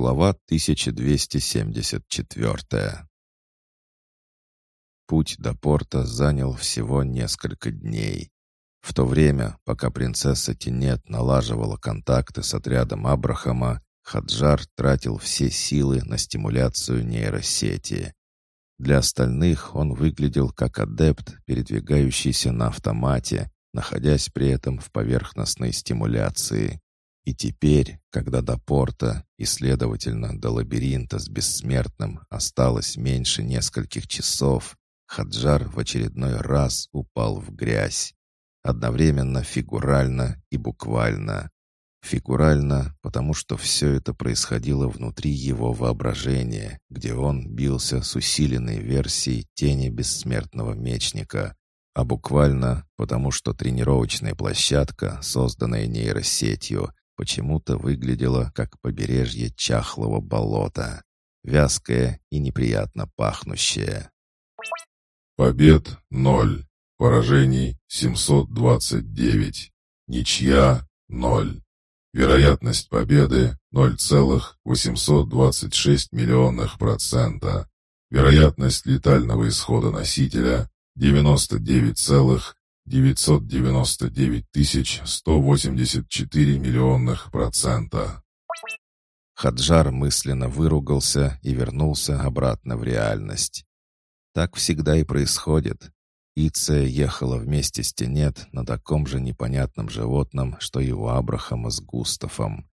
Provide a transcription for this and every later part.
Глава 1274 Путь до порта занял всего несколько дней. В то время, пока принцесса Тинет налаживала контакты с отрядом Абрахама, Хаджар тратил все силы на стимуляцию нейросети. Для остальных он выглядел как адепт, передвигающийся на автомате, находясь при этом в поверхностной стимуляции. И теперь, когда до порта и, следовательно, до лабиринта с бессмертным осталось меньше нескольких часов, Хаджар в очередной раз упал в грязь. Одновременно фигурально и буквально. Фигурально, потому что все это происходило внутри его воображения, где он бился с усиленной версией тени бессмертного мечника, а буквально, потому что тренировочная площадка, созданная нейросетью, почему-то выглядело как побережье чахлого болота, вязкое и неприятно пахнущее. Побед — ноль, поражений — 729, ничья — ноль. Вероятность победы — 0,826 миллионных процента. Вероятность летального исхода носителя — 99,9 999 184 миллионных процента. Хаджар мысленно выругался и вернулся обратно в реальность. Так всегда и происходит. Иция ехала вместе с Тенет на таком же непонятном животном, что и у Абрахама с Густавом.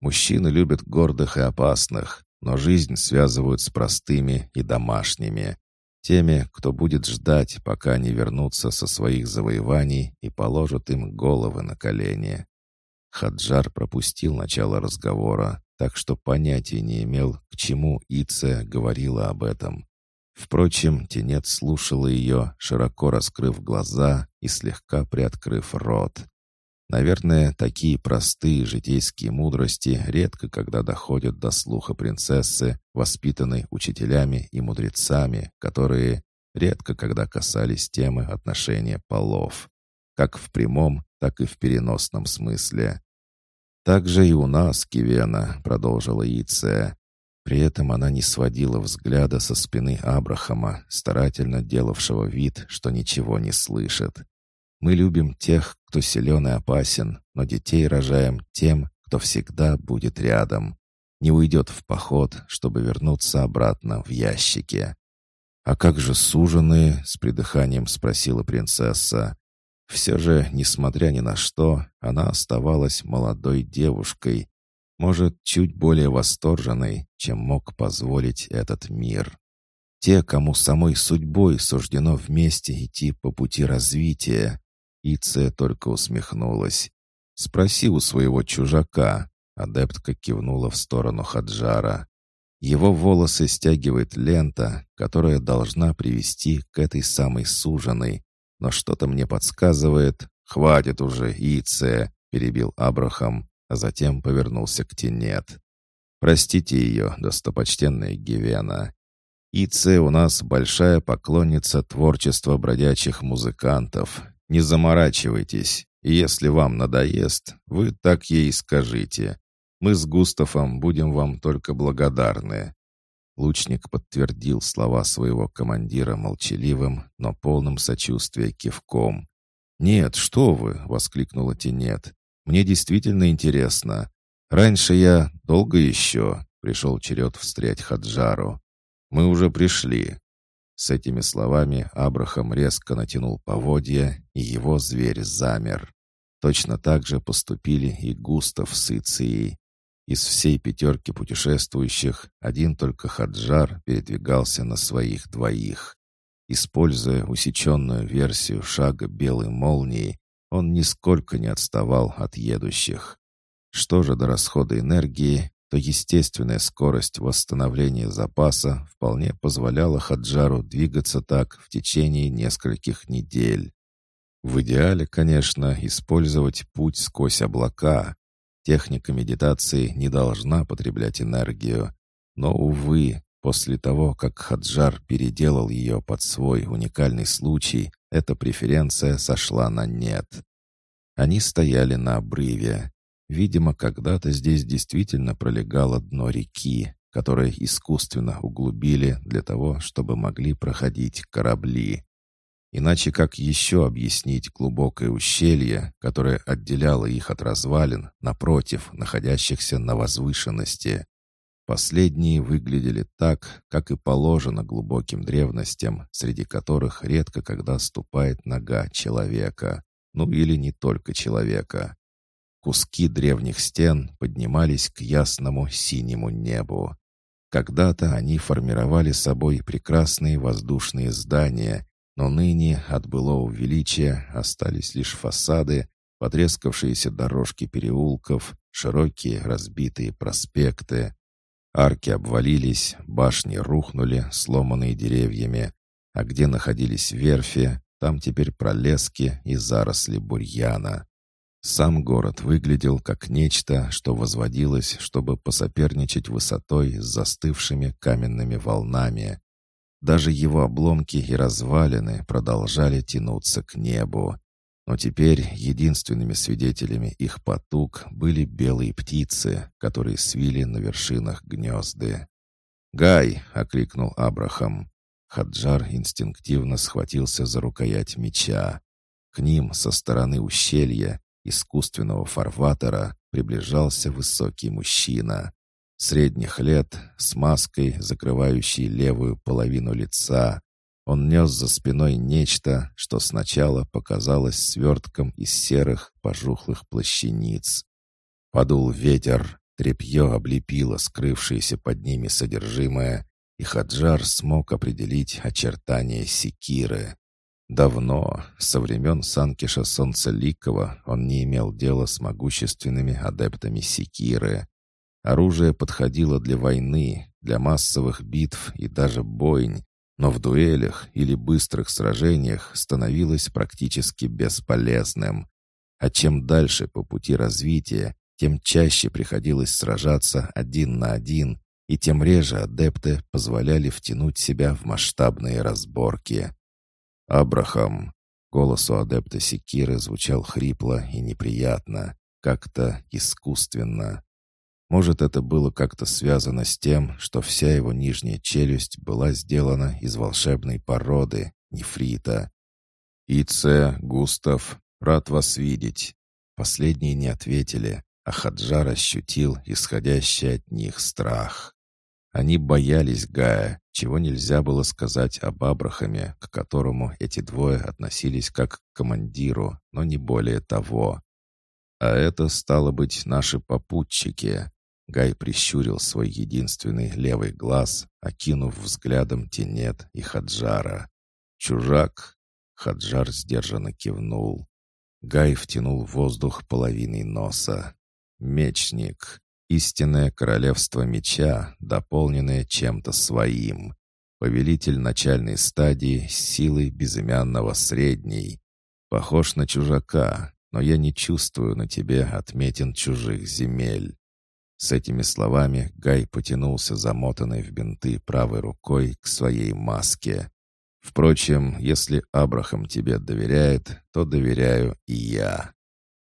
Мужчины любят гордых и опасных, но жизнь связывают с простыми и домашними. Теми, кто будет ждать, пока они вернутся со своих завоеваний и положат им головы на колени. Хаджар пропустил начало разговора, так что понятия не имел, к чему Ице говорила об этом. Впрочем, Тенет слушала ее, широко раскрыв глаза и слегка приоткрыв рот. Наверное, такие простые житейские мудрости редко когда доходят до слуха принцессы, воспитанной учителями и мудрецами, которые редко когда касались темы отношения полов, как в прямом, так и в переносном смысле. «Так же и у нас, Кивена», — продолжила Иция. При этом она не сводила взгляда со спины Абрахама, старательно делавшего вид, что ничего не слышит. Мы любим тех, кто силен и опасен, но детей рожаем тем, кто всегда будет рядом. Не уйдет в поход, чтобы вернуться обратно в ящике. «А как же суженые?» — с придыханием спросила принцесса. Все же, несмотря ни на что, она оставалась молодой девушкой, может, чуть более восторженной, чем мог позволить этот мир. Те, кому самой судьбой суждено вместе идти по пути развития, Иция только усмехнулась. «Спроси у своего чужака», — адептка кивнула в сторону Хаджара. «Его волосы стягивает лента, которая должна привести к этой самой суженой. Но что-то мне подсказывает...» «Хватит уже, Иция», — перебил Абрахам, а затем повернулся к Тенет. «Простите ее, достопочтенная Гевена. Иция у нас большая поклонница творчества бродячих музыкантов, не заморачивайтесь, если вам надоест, вы так ей скажите. Мы с Густавом будем вам только благодарны». Лучник подтвердил слова своего командира молчаливым, но полным сочувствия кивком. «Нет, что вы!» — воскликнула Тенет. «Мне действительно интересно. Раньше я... Долго еще?» — пришел черед встрять Хаджару. «Мы уже пришли. С этими словами Абрахам резко натянул поводья, и его зверь замер. Точно так же поступили и Густав с Ицией. Из всей пятерки путешествующих один только Хаджар передвигался на своих двоих. Используя усеченную версию шага белой молнии, он нисколько не отставал от едущих. Что же до расхода энергии, то естественная скорость восстановления запаса вполне позволяла Хаджару двигаться так в течение нескольких недель. В идеале, конечно, использовать путь сквозь облака. Техника медитации не должна потреблять энергию. Но, увы, после того, как Хаджар переделал ее под свой уникальный случай, эта преференция сошла на нет. Они стояли на обрыве. Видимо, когда-то здесь действительно пролегало дно реки, которое искусственно углубили для того, чтобы могли проходить корабли. Иначе как еще объяснить глубокое ущелье, которое отделяло их от развалин, напротив, находящихся на возвышенности? Последние выглядели так, как и положено глубоким древностям, среди которых редко когда ступает нога человека, ну или не только человека. Куски древних стен поднимались к ясному синему небу. Когда-то они формировали собой прекрасные воздушные здания, но ныне от былого величия остались лишь фасады, потрескавшиеся дорожки переулков, широкие разбитые проспекты. Арки обвалились, башни рухнули, сломанные деревьями, а где находились верфи, там теперь пролески и заросли бурьяна. Сам город выглядел как нечто, что возводилось, чтобы посоперничать высотой с застывшими каменными волнами. Даже его обломки и развалины продолжали тянуться к небу. Но теперь единственными свидетелями их потуг были белые птицы, которые свили на вершинах гнезды. «Гай!» — окликнул Абрахам. Хаджар инстинктивно схватился за рукоять меча. К ним со стороны ущелья, искусственного фарватера, приближался высокий мужчина средних лет, с маской, закрывающей левую половину лица. Он нес за спиной нечто, что сначала показалось свертком из серых пожухлых плащаниц. Подул ветер, тряпье облепило скрывшееся под ними содержимое, и Хаджар смог определить очертания секиры. Давно, со времен Санкиша Солнцеликова, он не имел дела с могущественными адептами секиры. Оружие подходило для войны, для массовых битв и даже бойнь, но в дуэлях или быстрых сражениях становилось практически бесполезным. А чем дальше по пути развития, тем чаще приходилось сражаться один на один, и тем реже адепты позволяли втянуть себя в масштабные разборки. «Абрахам!» Голос у адепта Секиры звучал хрипло и неприятно, как-то искусственно. Может, это было как-то связано с тем, что вся его нижняя челюсть была сделана из волшебной породы, нефрита. «Ице, Густав, рад вас видеть». Последние не ответили, а Хаджар ощутил исходящий от них страх. Они боялись Гая, чего нельзя было сказать об Абрахаме, к которому эти двое относились как к командиру, но не более того. А это, стало быть, наши попутчики. Гай прищурил свой единственный левый глаз, окинув взглядом Тенет и Хаджара. «Чужак?» Хаджар сдержанно кивнул. Гай втянул воздух половиной носа. «Мечник. Истинное королевство меча, дополненное чем-то своим. Повелитель начальной стадии с силой безымянного средней. Похож на чужака, но я не чувствую на тебе отметин чужих земель. С этими словами Гай потянулся замотанной в бинты правой рукой к своей маске. «Впрочем, если Абрахам тебе доверяет, то доверяю и я».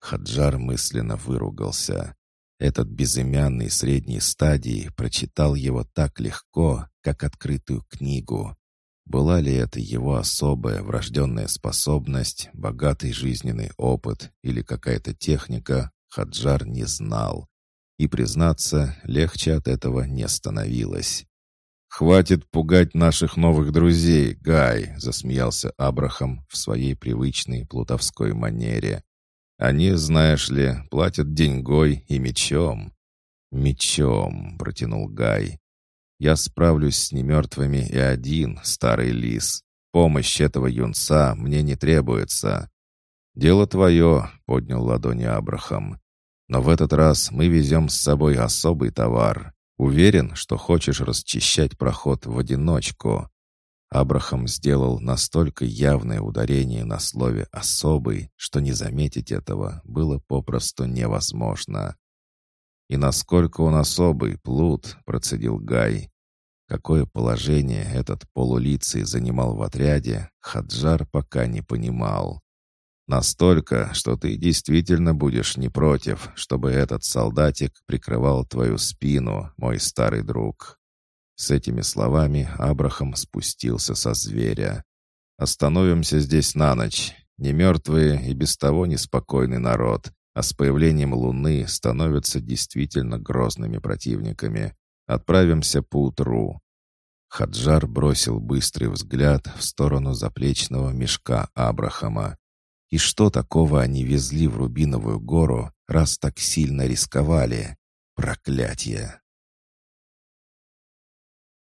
Хаджар мысленно выругался. Этот безымянный средней стадии прочитал его так легко, как открытую книгу. Была ли это его особая врожденная способность, богатый жизненный опыт или какая-то техника, Хаджар не знал. И, признаться, легче от этого не становилось. «Хватит пугать наших новых друзей, Гай!» — засмеялся Абрахам в своей привычной плутовской манере. «Они, знаешь ли, платят деньгой и мечом». «Мечом», — протянул Гай. «Я справлюсь с немертвыми и один, старый лис. Помощь этого юнца мне не требуется». «Дело твое», — поднял ладони Абрахам. Но в этот раз мы везем с собой особый товар. Уверен, что хочешь расчищать проход в одиночку». Абрахам сделал настолько явное ударение на слове «особый», что не заметить этого было попросту невозможно. «И насколько он особый, плут», — процедил Гай. Какое положение этот полулицей занимал в отряде, Хаджар пока не понимал. Настолько, что ты действительно будешь не против, чтобы этот солдатик прикрывал твою спину, мой старый друг». С этими словами Абрахам спустился со зверя. «Остановимся здесь на ночь. Не мертвые и без того неспокойный народ, а с появлением Луны становятся действительно грозными противниками. Отправимся поутру». Хаджар бросил быстрый взгляд в сторону заплечного мешка Абрахама. И что такого они везли в Рубиновую гору, раз так сильно рисковали? Проклятье!